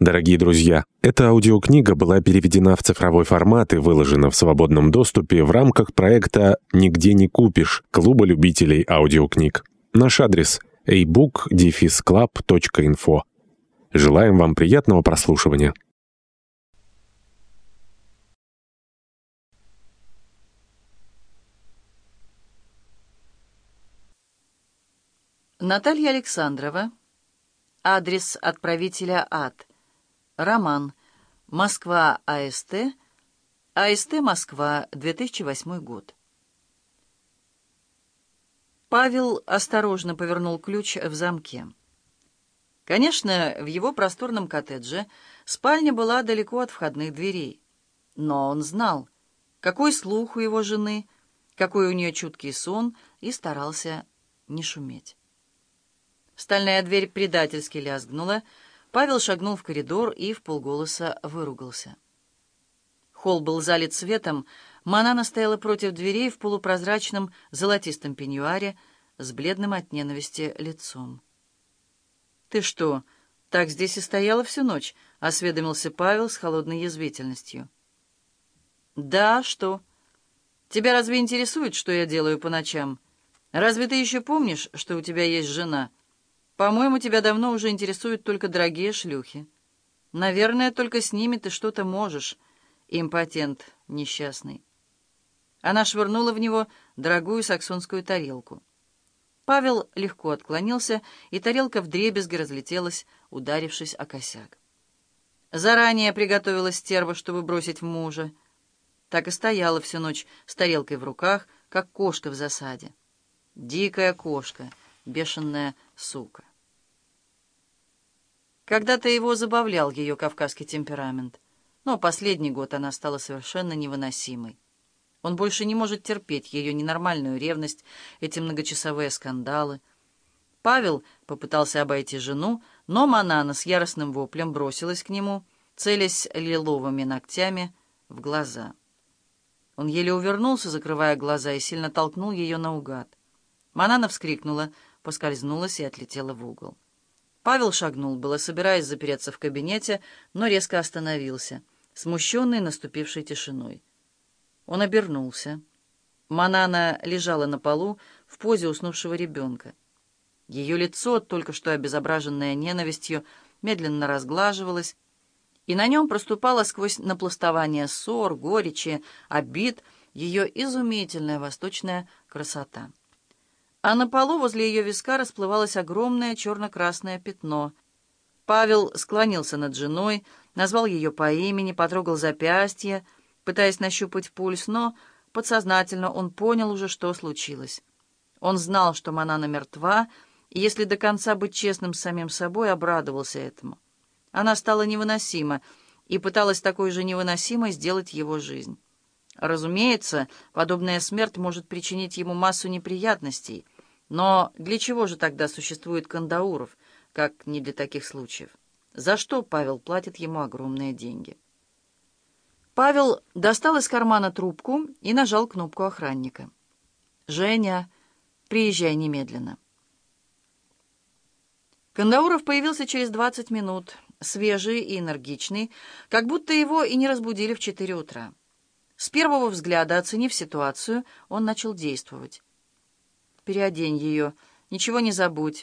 Дорогие друзья, эта аудиокнига была переведена в цифровой формат и выложена в свободном доступе в рамках проекта «Нигде не купишь» Клуба любителей аудиокниг. Наш адрес – ebook-club.info. Желаем вам приятного прослушивания. Наталья Александрова. Адрес отправителя ад. Роман. Москва, АСТ. АСТ, Москва, 2008 год. Павел осторожно повернул ключ в замке. Конечно, в его просторном коттедже спальня была далеко от входных дверей. Но он знал, какой слух у его жены, какой у нее чуткий сон, и старался не шуметь. Стальная дверь предательски лязгнула, Павел шагнул в коридор и в полголоса выругался. Холл был залит светом, Манана стояла против дверей в полупрозрачном золотистом пеньюаре с бледным от ненависти лицом. «Ты что, так здесь и стояла всю ночь?» — осведомился Павел с холодной язвительностью. «Да, что? Тебя разве интересует, что я делаю по ночам? Разве ты еще помнишь, что у тебя есть жена?» По-моему, тебя давно уже интересуют только дорогие шлюхи. Наверное, только с ними ты что-то можешь, импотент несчастный. Она швырнула в него дорогую саксонскую тарелку. Павел легко отклонился, и тарелка вдребезги разлетелась, ударившись о косяк. Заранее приготовилась стерва, чтобы бросить в мужа. Так и стояла всю ночь с тарелкой в руках, как кошка в засаде. Дикая кошка, бешеная сука. Когда-то его забавлял ее кавказский темперамент, но последний год она стала совершенно невыносимой. Он больше не может терпеть ее ненормальную ревность, эти многочасовые скандалы. Павел попытался обойти жену, но Манана с яростным воплем бросилась к нему, целясь лиловыми ногтями в глаза. Он еле увернулся, закрывая глаза, и сильно толкнул ее наугад. Манана вскрикнула, поскользнулась и отлетела в угол. Павел шагнул, было собираясь запереться в кабинете, но резко остановился, смущенный наступившей тишиной. Он обернулся. Манана лежала на полу в позе уснувшего ребенка. Ее лицо, только что обезображенное ненавистью, медленно разглаживалось, и на нем проступала сквозь напластование ссор, горечи, обид ее изумительная восточная красота а на полу возле ее виска расплывалось огромное черно-красное пятно. Павел склонился над женой, назвал ее по имени, потрогал запястье, пытаясь нащупать пульс, но подсознательно он понял уже, что случилось. Он знал, что Манана мертва, и если до конца быть честным с самим собой, обрадовался этому. Она стала невыносима, и пыталась такой же невыносимой сделать его жизнь. Разумеется, подобная смерть может причинить ему массу неприятностей, но для чего же тогда существует Кандауров, как не для таких случаев? За что Павел платит ему огромные деньги? Павел достал из кармана трубку и нажал кнопку охранника. «Женя, приезжай немедленно». Кандауров появился через двадцать минут, свежий и энергичный, как будто его и не разбудили в четыре утра. С первого взгляда, оценив ситуацию, он начал действовать. «Переодень ее, ничего не забудь.